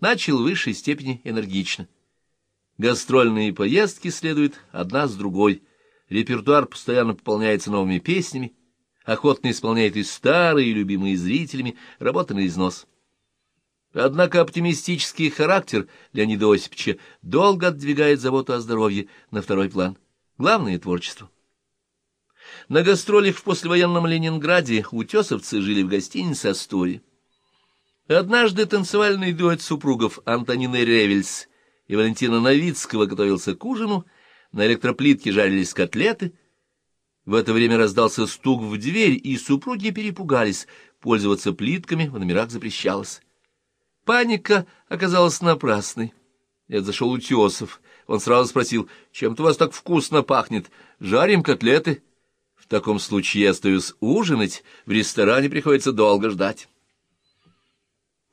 начал в высшей степени энергично. Гастрольные поездки следуют одна с другой, репертуар постоянно пополняется новыми песнями, охотно исполняет и старые, любимые зрителями, работа на износ. Однако оптимистический характер Леонида Осиповича долго отдвигает заботу о здоровье на второй план. Главное — творчество. На гастролях в послевоенном Ленинграде утесовцы жили в гостинице «Астория». Однажды танцевальный дуэт супругов Антонины Ревельс и Валентина Новицкого готовился к ужину, на электроплитке жарились котлеты. В это время раздался стук в дверь, и супруги перепугались, пользоваться плитками в номерах запрещалось. Паника оказалась напрасной. Это зашел Утесов. Он сразу спросил, чем-то у вас так вкусно пахнет. Жарим котлеты. В таком случае я остаюсь ужинать, в ресторане приходится долго ждать.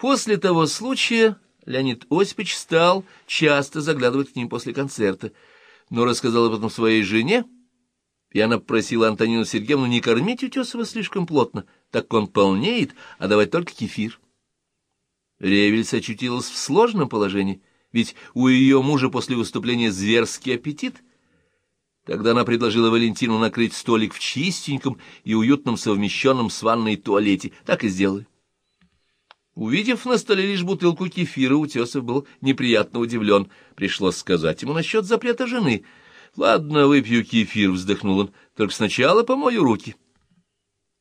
После того случая Леонид Осипович стал часто заглядывать к ним после концерта, но рассказал об этом своей жене, и она попросила Антонину Сергеевну не кормить Утесова слишком плотно, так он полнеет, а давать только кефир. Ревельс очутилась в сложном положении, ведь у ее мужа после выступления зверский аппетит. Тогда она предложила Валентину накрыть столик в чистеньком и уютном совмещенном с ванной туалете. Так и сделали. Увидев на столе лишь бутылку кефира, Утесов был неприятно удивлен. Пришлось сказать ему насчет запрета жены. «Ладно, выпью кефир», — вздохнул он, — «только сначала помою руки».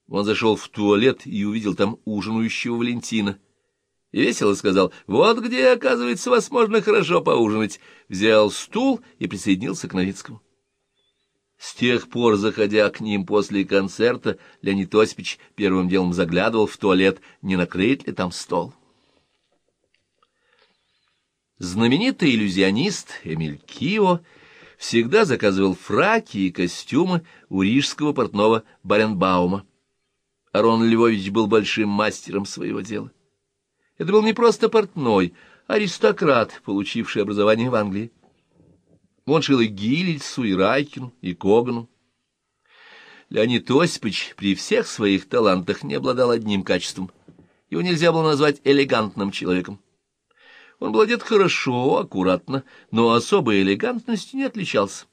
Он зашел в туалет и увидел там ужинающего Валентина и весело сказал, «Вот где, оказывается, вас можно хорошо поужинать». Взял стул и присоединился к Новицкому. С тех пор, заходя к ним после концерта, Леонид Осипович первым делом заглядывал в туалет, не накрыт ли там стол. Знаменитый иллюзионист Эмиль Кио всегда заказывал фраки и костюмы у рижского портного Баренбаума. Арон Львович был большим мастером своего дела. Это был не просто портной, а аристократ, получивший образование в Англии. Он шил и Гильцу, и Райкину, и Когану. Леонид Осипович при всех своих талантах не обладал одним качеством. Его нельзя было назвать элегантным человеком. Он одет хорошо, аккуратно, но особой элегантностью не отличался.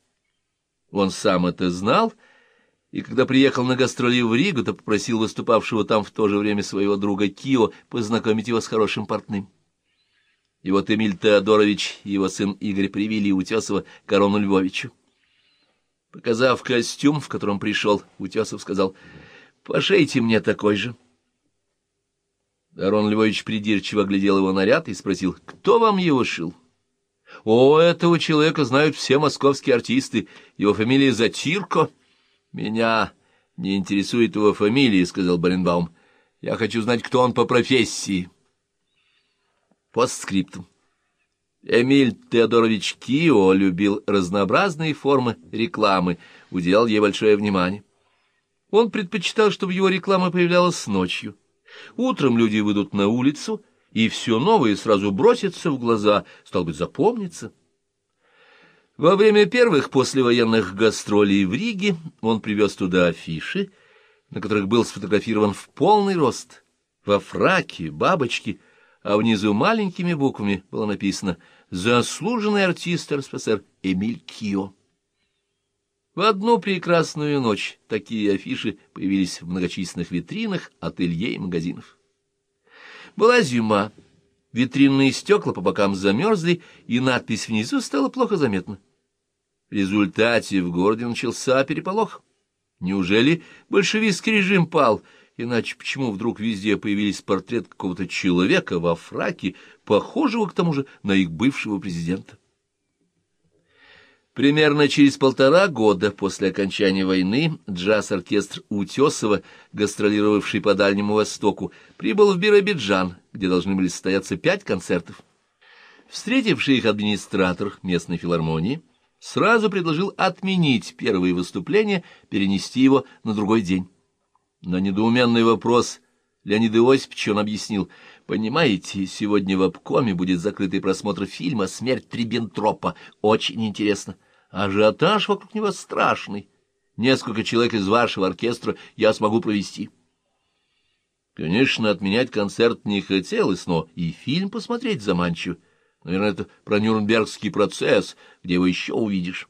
Он сам это знал и когда приехал на гастроли в Ригу, то попросил выступавшего там в то же время своего друга Кио познакомить его с хорошим портным. И вот Эмиль Теодорович и его сын Игорь привели Утесова к Львовичу. Показав костюм, в котором пришел, Утесов сказал, «Пошейте мне такой же». Арон Львович придирчиво глядел его наряд и спросил, «Кто вам его шил?» «О, этого человека знают все московские артисты. Его фамилия Затирко». «Меня не интересует его фамилия», — сказал Баренбаум. «Я хочу знать, кто он по профессии». Постскриптум. Эмиль Теодорович Кио любил разнообразные формы рекламы, уделял ей большое внимание. Он предпочитал, чтобы его реклама появлялась ночью. Утром люди выйдут на улицу, и все новое сразу бросится в глаза, стал быть, запомнится. Во время первых послевоенных гастролей в Риге он привез туда афиши, на которых был сфотографирован в полный рост, во фраке, бабочке, а внизу маленькими буквами было написано «Заслуженный артист РСФСР Эмиль Кио». В одну прекрасную ночь такие афиши появились в многочисленных витринах, ателье и магазинов. Была зима, витринные стекла по бокам замерзли, и надпись внизу стала плохо заметна. В результате в городе начался переполох. Неужели большевистский режим пал? Иначе почему вдруг везде появились портрет какого-то человека во фраке, похожего к тому же на их бывшего президента? Примерно через полтора года после окончания войны джаз-оркестр Утесова, гастролировавший по Дальнему Востоку, прибыл в Биробиджан, где должны были состояться пять концертов. Встретивший их администратор местной филармонии сразу предложил отменить первое выступление, перенести его на другой день. На недоуменный вопрос Леонида Иосифовича он объяснил, «Понимаете, сегодня в обкоме будет закрытый просмотр фильма «Смерть Трибентропа». Очень интересно. Ажиотаж вокруг него страшный. Несколько человек из вашего оркестра я смогу провести». Конечно, отменять концерт не хотелось, но и фильм посмотреть заманчиво. Наверное, это про Нюрнбергский процесс, где его еще увидишь.